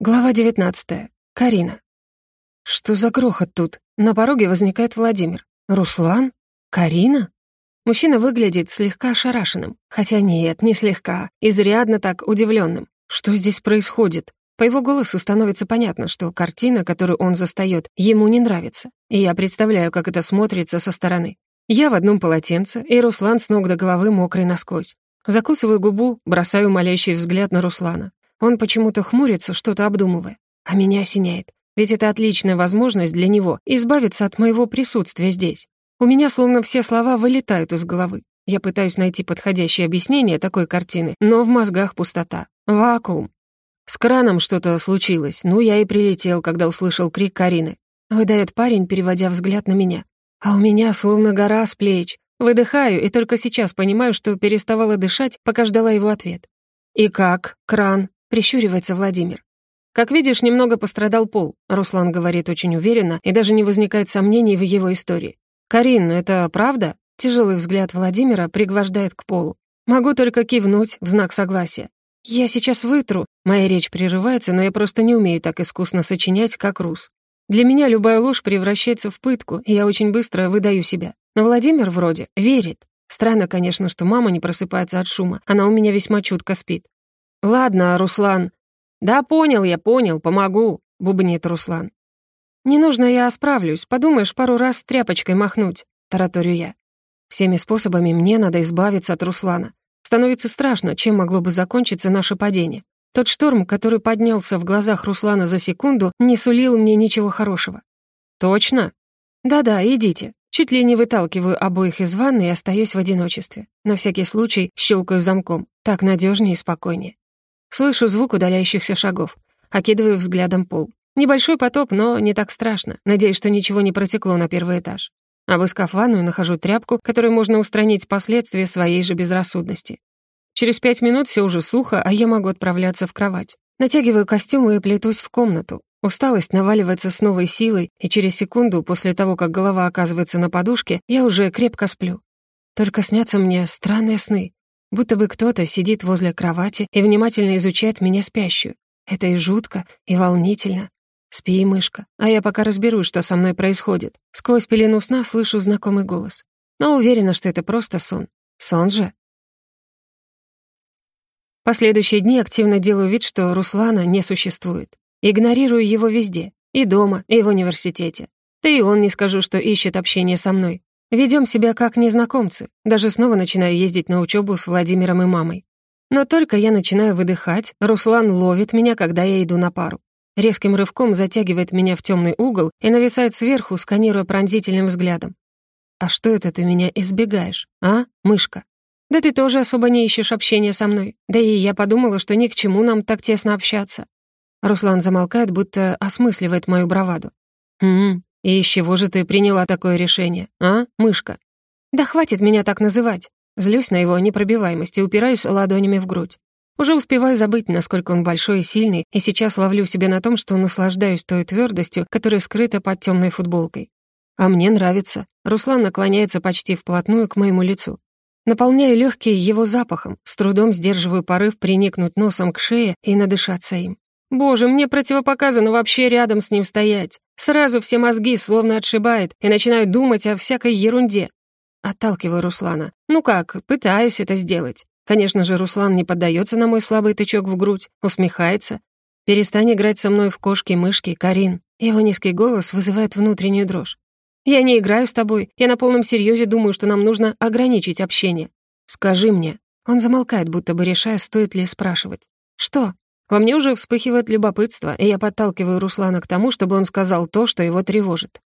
Глава 19. Карина. Что за грохот тут? На пороге возникает Владимир. Руслан? Карина? Мужчина выглядит слегка ошарашенным. Хотя нет, не слегка. Изрядно так удивленным. Что здесь происходит? По его голосу становится понятно, что картина, которую он застаёт, ему не нравится. И я представляю, как это смотрится со стороны. Я в одном полотенце, и Руслан с ног до головы мокрый насквозь. Закусываю губу, бросаю молящий взгляд на Руслана. Он почему-то хмурится, что-то обдумывая. А меня осеняет. Ведь это отличная возможность для него избавиться от моего присутствия здесь. У меня словно все слова вылетают из головы. Я пытаюсь найти подходящее объяснение такой картины, но в мозгах пустота. Вакуум. С краном что-то случилось. Ну, я и прилетел, когда услышал крик Карины. Выдает парень, переводя взгляд на меня. А у меня словно гора с плеч. Выдыхаю и только сейчас понимаю, что переставала дышать, пока ждала его ответ. «И как, кран?» Прищуривается Владимир. Как видишь, немного пострадал пол, Руслан говорит очень уверенно, и даже не возникает сомнений в его истории. Карин, это правда? Тяжелый взгляд Владимира пригвождает к полу. Могу только кивнуть в знак согласия. Я сейчас вытру. Моя речь прерывается, но я просто не умею так искусно сочинять, как Рус. Для меня любая ложь превращается в пытку, и я очень быстро выдаю себя. Но Владимир вроде верит. Странно, конечно, что мама не просыпается от шума. Она у меня весьма чутко спит. «Ладно, Руслан». «Да понял я, понял, помогу», — бубнит Руслан. «Не нужно, я справлюсь. Подумаешь, пару раз тряпочкой махнуть», — тараторю я. Всеми способами мне надо избавиться от Руслана. Становится страшно, чем могло бы закончиться наше падение. Тот шторм, который поднялся в глазах Руслана за секунду, не сулил мне ничего хорошего. «Точно?» «Да-да, идите». Чуть ли не выталкиваю обоих из ванны и остаюсь в одиночестве. На всякий случай щелкаю замком. Так надежнее и спокойнее. Слышу звук удаляющихся шагов. Окидываю взглядом пол. Небольшой потоп, но не так страшно. Надеюсь, что ничего не протекло на первый этаж. Обыскав ванную, нахожу тряпку, которой можно устранить последствия своей же безрассудности. Через пять минут все уже сухо, а я могу отправляться в кровать. Натягиваю костюм и плетусь в комнату. Усталость наваливается с новой силой, и через секунду после того, как голова оказывается на подушке, я уже крепко сплю. Только снятся мне странные сны, Будто бы кто-то сидит возле кровати и внимательно изучает меня спящую. Это и жутко, и волнительно. Спи, мышка, а я пока разберусь, что со мной происходит. Сквозь пелену сна слышу знакомый голос. Но уверена, что это просто сон. Сон же. Последующие дни активно делаю вид, что Руслана не существует. Игнорирую его везде. И дома, и в университете. Да и он не скажу, что ищет общение со мной. Ведем себя как незнакомцы. Даже снова начинаю ездить на учебу с Владимиром и мамой. Но только я начинаю выдыхать, Руслан ловит меня, когда я иду на пару. Резким рывком затягивает меня в темный угол и нависает сверху, сканируя пронзительным взглядом. «А что это ты меня избегаешь, а, мышка?» «Да ты тоже особо не ищешь общения со мной. Да и я подумала, что ни к чему нам так тесно общаться». Руслан замолкает, будто осмысливает мою браваду. «М-м, «И из чего же ты приняла такое решение, а, мышка?» «Да хватит меня так называть!» Злюсь на его непробиваемость и упираюсь ладонями в грудь. Уже успеваю забыть, насколько он большой и сильный, и сейчас ловлю себя на том, что наслаждаюсь той твердостью, которая скрыта под темной футболкой. А мне нравится. Руслан наклоняется почти вплотную к моему лицу. Наполняю легкие его запахом, с трудом сдерживаю порыв приникнуть носом к шее и надышаться им. Боже, мне противопоказано вообще рядом с ним стоять. Сразу все мозги словно отшибает и начинаю думать о всякой ерунде. Отталкиваю Руслана. Ну как, пытаюсь это сделать. Конечно же, Руслан не поддается на мой слабый тычок в грудь, усмехается. «Перестань играть со мной в кошки-мышки, Карин». Его низкий голос вызывает внутреннюю дрожь. «Я не играю с тобой. Я на полном серьезе думаю, что нам нужно ограничить общение. Скажи мне». Он замолкает, будто бы решая, стоит ли спрашивать. «Что?» Во мне уже вспыхивает любопытство, и я подталкиваю Руслана к тому, чтобы он сказал то, что его тревожит.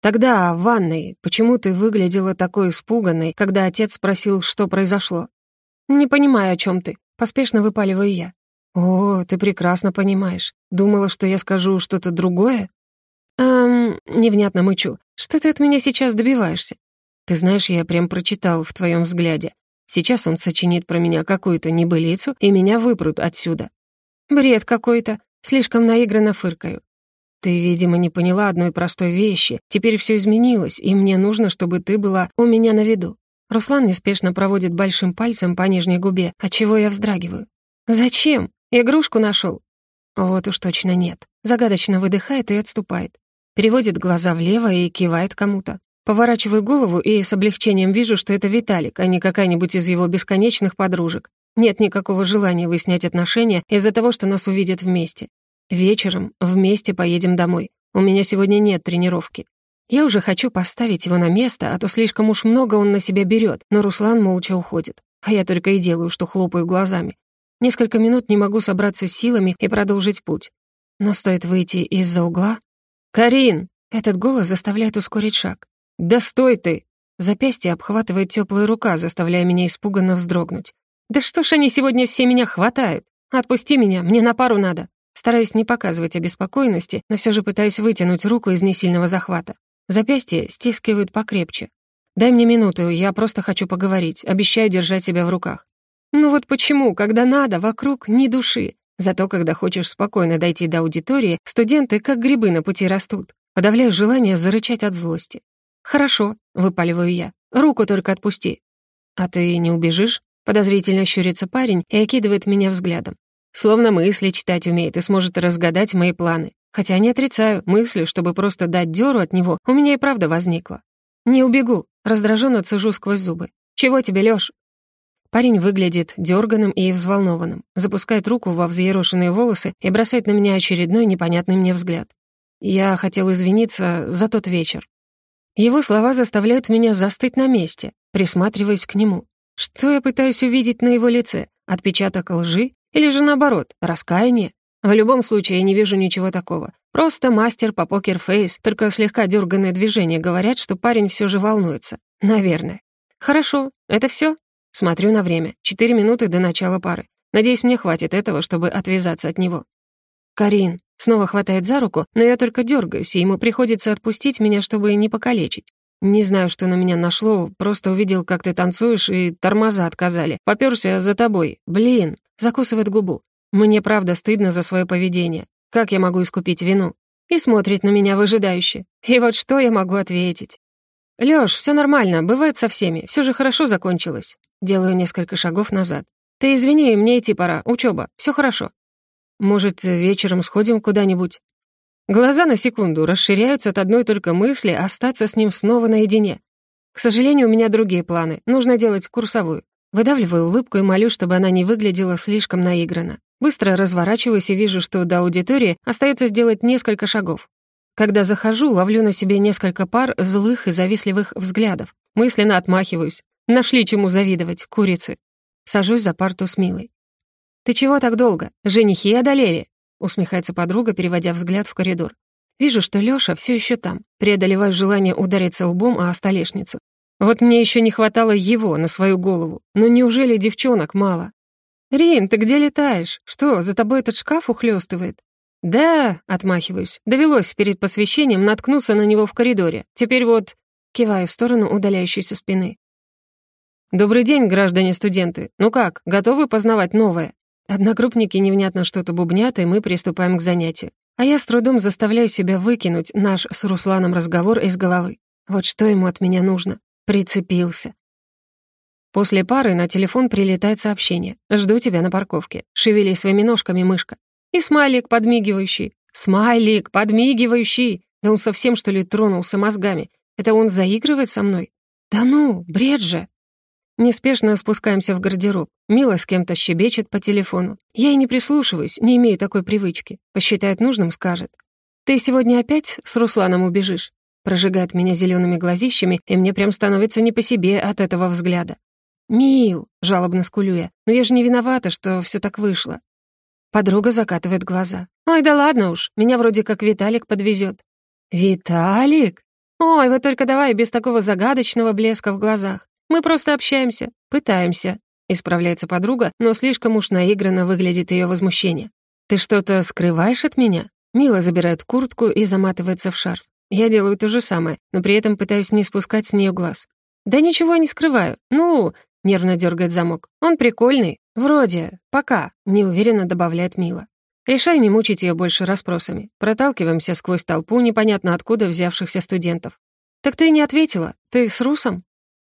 «Тогда, в ванной, почему ты выглядела такой испуганной, когда отец спросил, что произошло?» «Не понимаю, о чем ты», — поспешно выпаливаю я. «О, ты прекрасно понимаешь. Думала, что я скажу что-то другое?» «Эм...» — невнятно мычу. «Что ты от меня сейчас добиваешься?» «Ты знаешь, я прям прочитал в твоем взгляде. Сейчас он сочинит про меня какую-то небылицу, и меня выпрут отсюда. Бред какой-то. Слишком наигранно фыркаю. Ты, видимо, не поняла одной простой вещи. Теперь все изменилось, и мне нужно, чтобы ты была у меня на виду. Руслан неспешно проводит большим пальцем по нижней губе, от чего я вздрагиваю. Зачем? Игрушку нашел. Вот уж точно нет. Загадочно выдыхает и отступает. Переводит глаза влево и кивает кому-то. Поворачиваю голову и с облегчением вижу, что это Виталик, а не какая-нибудь из его бесконечных подружек. Нет никакого желания выяснять отношения из-за того, что нас увидят вместе. Вечером вместе поедем домой. У меня сегодня нет тренировки. Я уже хочу поставить его на место, а то слишком уж много он на себя берет, но Руслан молча уходит. А я только и делаю, что хлопаю глазами. Несколько минут не могу собраться силами и продолжить путь. Но стоит выйти из-за угла... «Карин!» Этот голос заставляет ускорить шаг. «Да стой ты!» Запястье обхватывает теплая рука, заставляя меня испуганно вздрогнуть. «Да что ж они сегодня все меня хватают? Отпусти меня, мне на пару надо!» Стараюсь не показывать обеспокоенности, но все же пытаюсь вытянуть руку из несильного захвата. Запястье стискивают покрепче. «Дай мне минуту, я просто хочу поговорить, обещаю держать себя в руках». «Ну вот почему, когда надо, вокруг ни души? Зато когда хочешь спокойно дойти до аудитории, студенты как грибы на пути растут. Подавляю желание зарычать от злости. «Хорошо», — выпаливаю я. «Руку только отпусти». «А ты не убежишь?» Подозрительно щурится парень и окидывает меня взглядом. Словно мысли читать умеет и сможет разгадать мои планы. Хотя не отрицаю, мыслью, чтобы просто дать дёру от него, у меня и правда возникла. «Не убегу», — раздраженно цежу сквозь зубы. «Чего тебе, Лёш?» Парень выглядит дерганым и взволнованным, запускает руку во взъерошенные волосы и бросает на меня очередной непонятный мне взгляд. Я хотел извиниться за тот вечер. Его слова заставляют меня застыть на месте, присматриваясь к нему. Что я пытаюсь увидеть на его лице? Отпечаток лжи? Или же наоборот, раскаяние? В любом случае, я не вижу ничего такого. Просто мастер по покер-фейс, только слегка дерганные движения говорят, что парень все же волнуется. Наверное. Хорошо, это все? Смотрю на время. Четыре минуты до начала пары. Надеюсь, мне хватит этого, чтобы отвязаться от него. Карин снова хватает за руку, но я только дергаюсь, и ему приходится отпустить меня, чтобы не покалечить. Не знаю, что на меня нашло, просто увидел, как ты танцуешь, и тормоза отказали. Попёрся за тобой. Блин, закусывает губу. Мне правда стыдно за свое поведение. Как я могу искупить вину? И смотрит на меня выжидающе. И вот что я могу ответить? «Лёш, всё нормально, бывает со всеми, всё же хорошо закончилось». Делаю несколько шагов назад. «Ты извини, мне идти пора, учёба, всё хорошо». Может, вечером сходим куда-нибудь?» Глаза на секунду расширяются от одной только мысли остаться с ним снова наедине. К сожалению, у меня другие планы. Нужно делать курсовую. Выдавливаю улыбку и молю, чтобы она не выглядела слишком наигранно. Быстро разворачиваюсь и вижу, что до аудитории остается сделать несколько шагов. Когда захожу, ловлю на себе несколько пар злых и завистливых взглядов. Мысленно отмахиваюсь. Нашли чему завидовать, курицы. Сажусь за парту с Милой. «Ты чего так долго? Женихи одолели?» Усмехается подруга, переводя взгляд в коридор. Вижу, что Лёша все еще там. Преодолеваю желание удариться лбом о столешницу. Вот мне еще не хватало его на свою голову. Но неужели девчонок мало? «Рин, ты где летаешь? Что, за тобой этот шкаф ухлёстывает?» «Да», — отмахиваюсь. Довелось перед посвящением наткнуться на него в коридоре. Теперь вот...» Киваю в сторону удаляющейся спины. «Добрый день, граждане-студенты. Ну как, готовы познавать новое?» Одногруппники невнятно что-то бубнят, и мы приступаем к занятию. А я с трудом заставляю себя выкинуть наш с Русланом разговор из головы. Вот что ему от меня нужно. Прицепился. После пары на телефон прилетает сообщение. «Жду тебя на парковке. Шевели своими ножками, мышка». И смайлик подмигивающий. Смайлик подмигивающий. Да он совсем, что ли, тронулся мозгами. Это он заигрывает со мной? Да ну, бред же. Неспешно спускаемся в гардероб. Мила с кем-то щебечет по телефону. Я и не прислушиваюсь, не имею такой привычки. Посчитает нужным, скажет. «Ты сегодня опять с Русланом убежишь?» Прожигает меня зелеными глазищами, и мне прям становится не по себе от этого взгляда. «Мил!» — жалобно скулю я. «Но я же не виновата, что все так вышло». Подруга закатывает глаза. «Ой, да ладно уж, меня вроде как Виталик подвезет. «Виталик? Ой, вы только давай без такого загадочного блеска в глазах. Мы просто общаемся, пытаемся», — исправляется подруга, но слишком уж наигранно выглядит ее возмущение. «Ты что-то скрываешь от меня?» Мила забирает куртку и заматывается в шарф. Я делаю то же самое, но при этом пытаюсь не спускать с нее глаз. «Да ничего не скрываю. Ну...» — нервно дергает замок. «Он прикольный. Вроде. Пока», — неуверенно добавляет Мила. Решаю не мучить ее больше расспросами. Проталкиваемся сквозь толпу непонятно откуда взявшихся студентов. «Так ты не ответила? Ты с Русом?»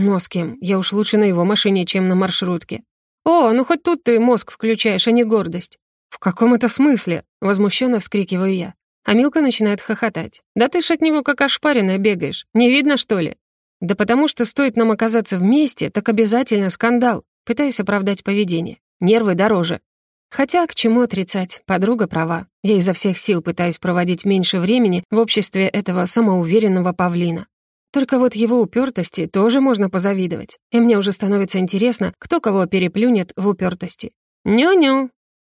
«Но с кем? Я уж лучше на его машине, чем на маршрутке». «О, ну хоть тут ты мозг включаешь, а не гордость». «В каком это смысле?» — возмущенно вскрикиваю я. А Милка начинает хохотать. «Да ты ж от него как ошпаренная бегаешь. Не видно, что ли?» «Да потому что стоит нам оказаться вместе, так обязательно скандал». Пытаюсь оправдать поведение. Нервы дороже. Хотя к чему отрицать, подруга права. Я изо всех сил пытаюсь проводить меньше времени в обществе этого самоуверенного павлина. Только вот его упертости тоже можно позавидовать. И мне уже становится интересно, кто кого переплюнет в упертости. «Ню-ню»,